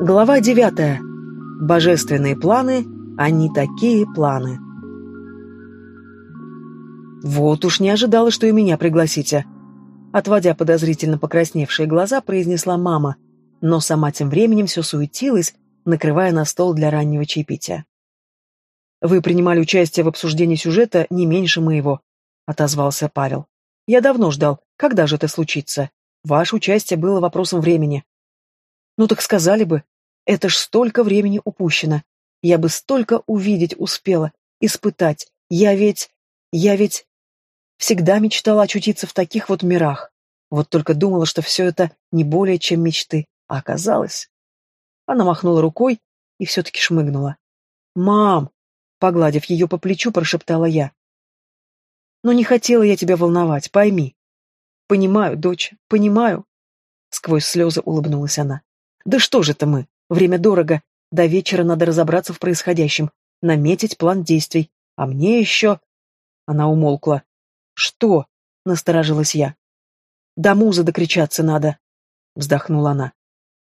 Глава девятая. Божественные планы, они такие планы. Вот уж не ожидала, что и меня пригласите. Отводя подозрительно покрасневшие глаза, произнесла мама, но сама тем временем все суетилась, накрывая на стол для раннего чаепития. «Вы принимали участие в обсуждении сюжета не меньше моего», — отозвался Павел. «Я давно ждал. Когда же это случится? Ваше участие было вопросом времени». «Ну так сказали бы. Это ж столько времени упущено. Я бы столько увидеть успела, испытать. Я ведь... Я ведь... Всегда мечтала очутиться в таких вот мирах. Вот только думала, что все это не более чем мечты. А оказалось... Она махнула рукой и все-таки шмыгнула. «Мам!» Погладив ее по плечу, прошептала я. «Но не хотела я тебя волновать, пойми». «Понимаю, дочь, понимаю». Сквозь слезы улыбнулась она. «Да что же это мы? Время дорого. До вечера надо разобраться в происходящем, наметить план действий. А мне еще...» Она умолкла. «Что?» — насторожилась я. «До муза докричаться надо», — вздохнула она.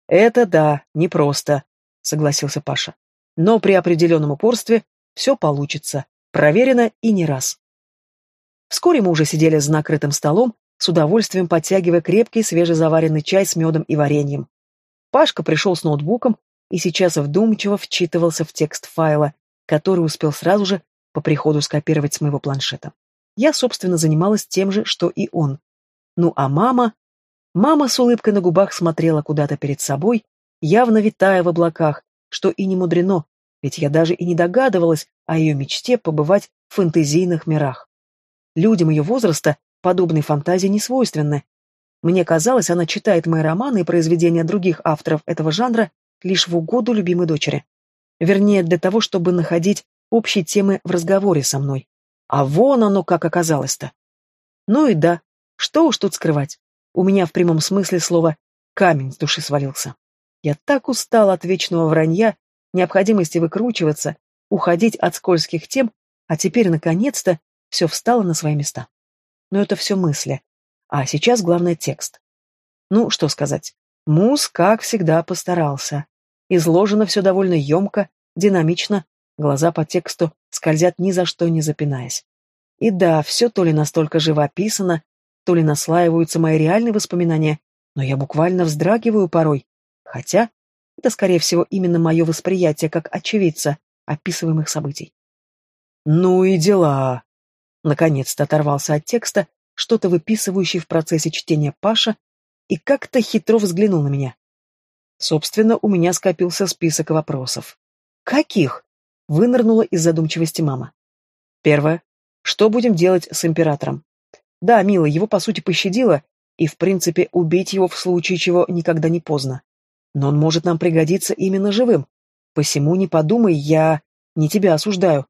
«Это да, непросто», — согласился Паша. «Но при определенном упорстве все получится. Проверено и не раз. Вскоре мы уже сидели за накрытым столом, с удовольствием подтягивая крепкий свежезаваренный чай с медом и вареньем. Пашка пришел с ноутбуком и сейчас вдумчиво вчитывался в текст файла, который успел сразу же по приходу скопировать с моего планшета. Я, собственно, занималась тем же, что и он. Ну а мама... Мама с улыбкой на губах смотрела куда-то перед собой, явно витая в облаках, что и не мудрено, ведь я даже и не догадывалась о ее мечте побывать в фэнтезийных мирах. Людям ее возраста подобные фантазии не свойственны. Мне казалось, она читает мои романы и произведения других авторов этого жанра лишь в угоду любимой дочери. Вернее, для того, чтобы находить общие темы в разговоре со мной. А вон оно как оказалось-то. Ну и да, что уж тут скрывать. У меня в прямом смысле слова «камень с души свалился». Я так устала от вечного вранья необходимости выкручиваться, уходить от скользких тем, а теперь, наконец-то, все встало на свои места. Но это все мысли. А сейчас главное текст. Ну, что сказать. Мус, как всегда, постарался. Изложено все довольно емко, динамично, глаза по тексту скользят ни за что не запинаясь. И да, все то ли настолько живописано, то ли наслаиваются мои реальные воспоминания, но я буквально вздрагиваю порой. Хотя это, скорее всего, именно мое восприятие как очевидца описываемых событий. «Ну и дела!» Наконец-то оторвался от текста, что-то выписывающий в процессе чтения Паша, и как-то хитро взглянул на меня. Собственно, у меня скопился список вопросов. «Каких?» — вынырнула из задумчивости мама. Первое. Что будем делать с императором? Да, мило, его по сути пощадила, и, в принципе, убить его в случае чего никогда не поздно. Но он может нам пригодиться именно живым. Посему не подумай, я не тебя осуждаю.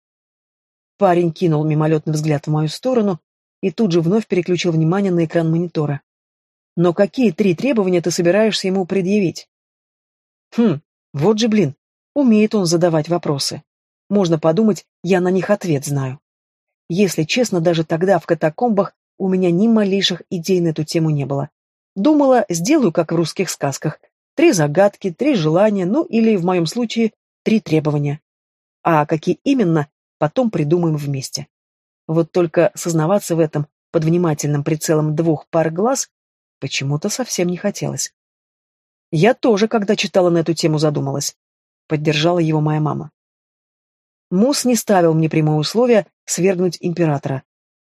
Парень кинул мимолетный взгляд в мою сторону и тут же вновь переключил внимание на экран монитора. Но какие три требования ты собираешься ему предъявить? Хм, вот же блин, умеет он задавать вопросы. Можно подумать, я на них ответ знаю. Если честно, даже тогда в катакомбах у меня ни малейших идей на эту тему не было. Думала, сделаю, как в русских сказках, Три загадки, три желания, ну или, в моем случае, три требования. А какие именно, потом придумаем вместе. Вот только сознаваться в этом под внимательным прицелом двух пар глаз почему-то совсем не хотелось. Я тоже, когда читала на эту тему, задумалась. Поддержала его моя мама. Мус не ставил мне прямое условие свергнуть императора.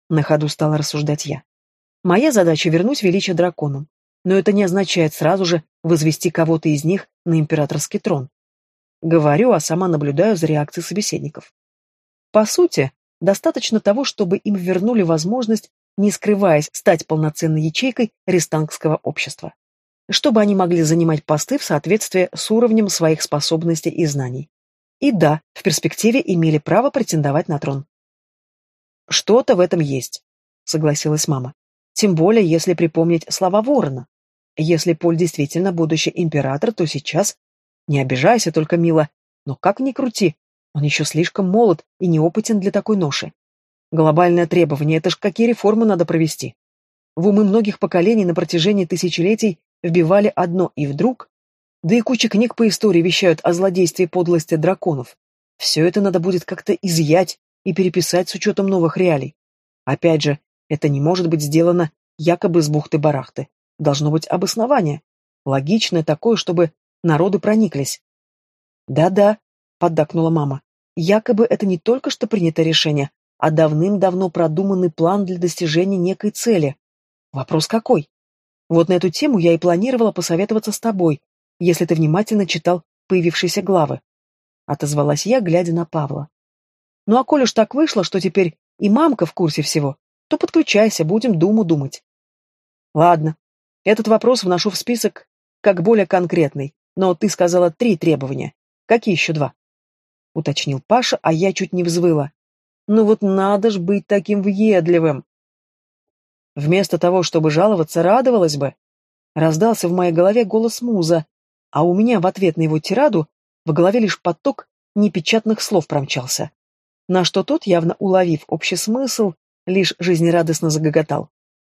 На ходу стала рассуждать я. Моя задача — вернуть величие драконам но это не означает сразу же возвести кого-то из них на императорский трон. Говорю, а сама наблюдаю за реакцией собеседников. По сути, достаточно того, чтобы им вернули возможность, не скрываясь, стать полноценной ячейкой рестангского общества. Чтобы они могли занимать посты в соответствии с уровнем своих способностей и знаний. И да, в перспективе имели право претендовать на трон. «Что-то в этом есть», — согласилась мама. Тем более, если припомнить слова Ворона. Если Поль действительно будущий император, то сейчас... Не обижайся только, мило, но как ни крути, он еще слишком молод и неопытен для такой ноши. Глобальное требование — это ж какие реформы надо провести. В умы многих поколений на протяжении тысячелетий вбивали одно, и вдруг... Да и куча книг по истории вещают о злодействе и подлости драконов. Все это надо будет как-то изъять и переписать с учетом новых реалий. Опять же, это не может быть сделано якобы с бухты-барахты. Должно быть обоснование. Логичное такое, чтобы народы прониклись. «Да-да», — поддакнула мама, — «якобы это не только что принято решение, а давным-давно продуманный план для достижения некой цели. Вопрос какой? Вот на эту тему я и планировала посоветоваться с тобой, если ты внимательно читал появившиеся главы. Отозвалась я, глядя на Павла. Ну а коль уж так вышло, что теперь и мамка в курсе всего, то подключайся, будем думу думать. Ладно, этот вопрос вношу в список как более конкретный, но ты сказала три требования. Какие еще два? Уточнил Паша, а я чуть не взвыла. Ну вот надо ж быть таким въедливым. Вместо того, чтобы жаловаться, радовалась бы. Раздался в моей голове голос Муза, а у меня в ответ на его тираду в голове лишь поток непечатных слов промчался. На что тот, явно уловив общий смысл, лишь жизнерадостно загоготал.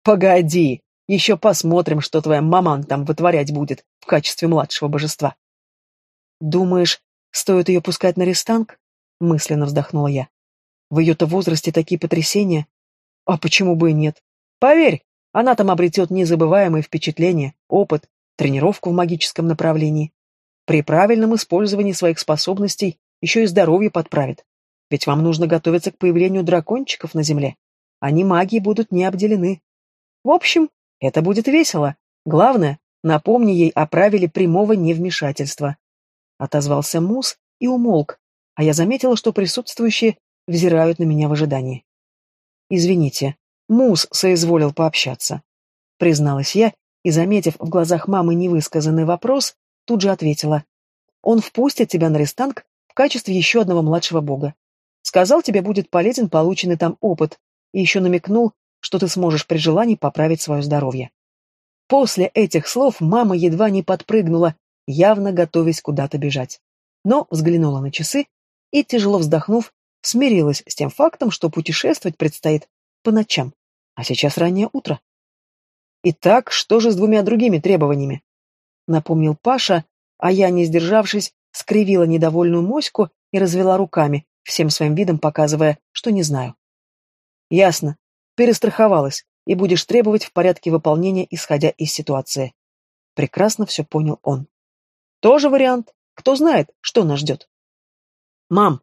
«Погоди, еще посмотрим, что твоя маман там вытворять будет в качестве младшего божества». «Думаешь, стоит ее пускать на рестанг?» — мысленно вздохнула я. В ее-то возрасте такие потрясения. А почему бы и нет? Поверь, она там обретет незабываемые впечатления, опыт, тренировку в магическом направлении. При правильном использовании своих способностей еще и здоровье подправит. Ведь вам нужно готовиться к появлению дракончиков на Земле. Они магией будут не обделены. В общем, это будет весело. Главное, напомни ей о правиле прямого невмешательства. Отозвался Мус и умолк, а я заметила, что присутствующие взирают на меня в ожидании. «Извините, Мус соизволил пообщаться», — призналась я, и, заметив в глазах мамы невысказанный вопрос, тут же ответила. «Он впустит тебя на рестанг в качестве еще одного младшего бога. Сказал, тебе будет полезен полученный там опыт, и еще намекнул, что ты сможешь при желании поправить свое здоровье». После этих слов мама едва не подпрыгнула, явно готовясь куда-то бежать. Но взглянула на часы и, тяжело вздохнув, смирилась с тем фактом, что путешествовать предстоит по ночам, а сейчас раннее утро. Итак, что же с двумя другими требованиями? Напомнил Паша, а я, не сдержавшись, скривила недовольную моську и развела руками, всем своим видом показывая, что не знаю. Ясно. Перестраховалась, и будешь требовать в порядке выполнения, исходя из ситуации. Прекрасно все понял он. Тоже вариант. Кто знает, что нас ждет. Мам,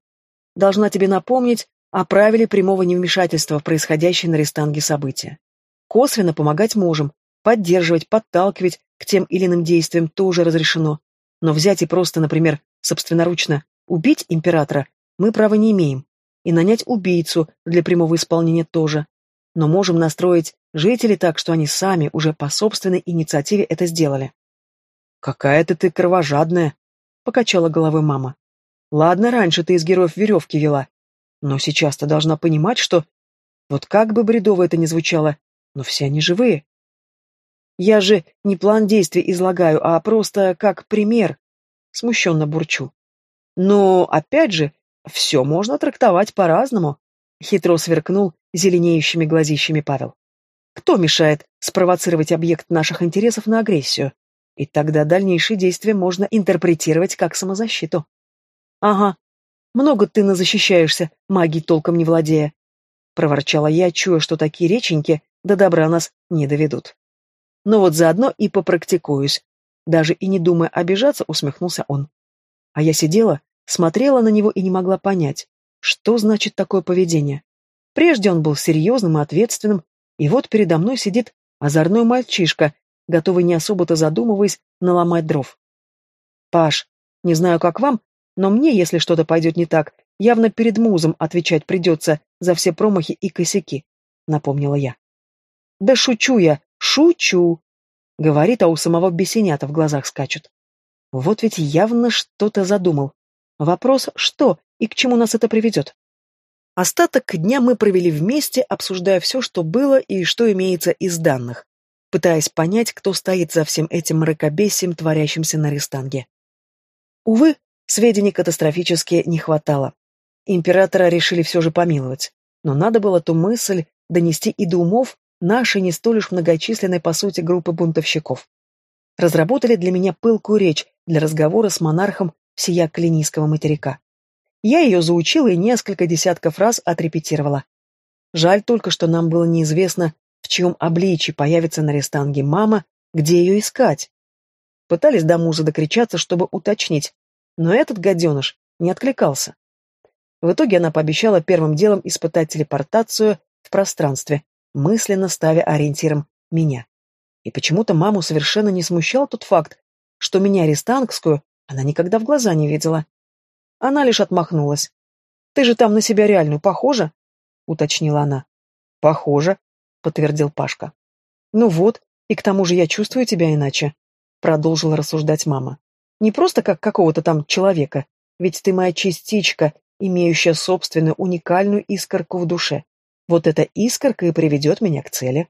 должна тебе напомнить о правиле прямого невмешательства в происходящее на рестанге события. Косвенно помогать можем, поддерживать, подталкивать к тем или иным действиям тоже разрешено. Но взять и просто, например, собственноручно убить императора мы права не имеем. И нанять убийцу для прямого исполнения тоже. Но можем настроить жителей так, что они сами уже по собственной инициативе это сделали. «Какая-то ты кровожадная», — покачала головой мама. Ладно, раньше ты из героев веревки вела, но сейчас ты должна понимать, что... Вот как бы бредово это ни звучало, но все они живые. Я же не план действий излагаю, а просто как пример. Смущенно бурчу. Но, опять же, все можно трактовать по-разному. Хитро сверкнул зеленеющими глазищами Павел. Кто мешает спровоцировать объект наших интересов на агрессию? И тогда дальнейшие действия можно интерпретировать как самозащиту. «Ага. Много ты назащищаешься, магией толком не владея», — проворчала я, чуя, что такие реченьки до добра нас не доведут. «Но вот заодно и попрактикуюсь». Даже и не думая обижаться, усмехнулся он. А я сидела, смотрела на него и не могла понять, что значит такое поведение. Прежде он был серьезным и ответственным, и вот передо мной сидит озорной мальчишка, готовый не особо-то задумываясь наломать дров. «Паш, не знаю, как вам, но мне, если что-то пойдет не так, явно перед музом отвечать придется за все промахи и косяки», — напомнила я. «Да шучу я, шучу!» — говорит, а у самого бесенята в глазах скачут. Вот ведь явно что-то задумал. Вопрос, что и к чему нас это приведет? Остаток дня мы провели вместе, обсуждая все, что было и что имеется из данных, пытаясь понять, кто стоит за всем этим мракобесием, творящимся на Рестанге. Увы, Сведений катастрофически не хватало. Императора решили все же помиловать, но надо было ту мысль донести и до умов нашей не столь уж многочисленной по сути группы бунтовщиков. Разработали для меня пылкую речь, для разговора с монархом всея Клинийского материка. Я ее заучила и несколько десятков раз отрепетировала. Жаль только, что нам было неизвестно, в чьем обличии появится на рестанге мама, где ее искать. Пытались до муза докричаться, чтобы уточнить, но этот гаденыш не откликался. В итоге она пообещала первым делом испытать телепортацию в пространстве, мысленно ставя ориентиром меня. И почему-то маму совершенно не смущал тот факт, что меня, арестангскую, она никогда в глаза не видела. Она лишь отмахнулась. «Ты же там на себя реальную похожа?» — уточнила она. «Похоже», — подтвердил Пашка. «Ну вот, и к тому же я чувствую тебя иначе», — продолжила рассуждать мама. «Не просто как какого-то там человека, ведь ты моя частичка, имеющая собственную уникальную искорку в душе. Вот эта искорка и приведет меня к цели.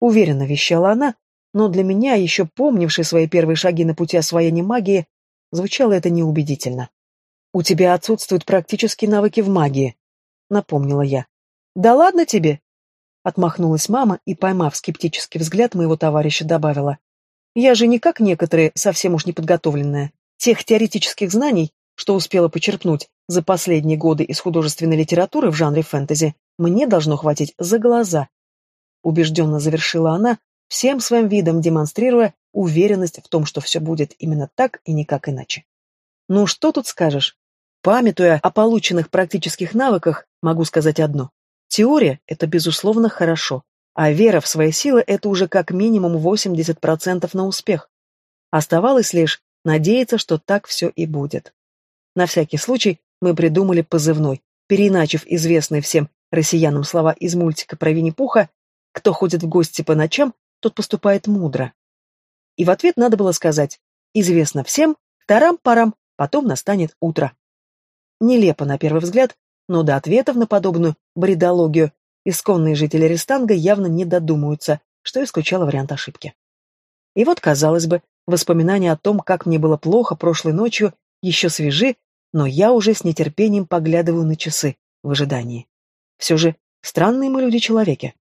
Уверенно вещала она, но для меня, еще помнившей свои первые шаги на пути освоения магии, звучало это неубедительно. «У тебя отсутствуют практические навыки в магии», — напомнила я. «Да ладно тебе!» Отмахнулась мама и, поймав скептический взгляд моего товарища, добавила. «Я же не как некоторые, совсем уж неподготовленная. Тех теоретических знаний, что успела почерпнуть за последние годы из художественной литературы в жанре фэнтези, мне должно хватить за глаза. Убежденно завершила она, всем своим видом демонстрируя уверенность в том, что все будет именно так и никак иначе. Ну что тут скажешь? Памятуя о полученных практических навыках, могу сказать одно. Теория – это, безусловно, хорошо, а вера в свои силы – это уже как минимум 80% на успех. Оставалось лишь надеяться, что так все и будет. На всякий случай мы придумали позывной, переиначив известные всем россиянам слова из мультика про Винни-Пуха «Кто ходит в гости по ночам, тот поступает мудро». И в ответ надо было сказать «Известно всем, тарам-парам, потом настанет утро». Нелепо на первый взгляд, но до ответов на подобную бредологию исконные жители Рестанга явно не додумаются, что исключало вариант ошибки. И вот, казалось бы, воспоминания о том, как мне было плохо прошлой ночью, еще свежи, но я уже с нетерпением поглядываю на часы в ожидании. Все же странные мы люди-человеки.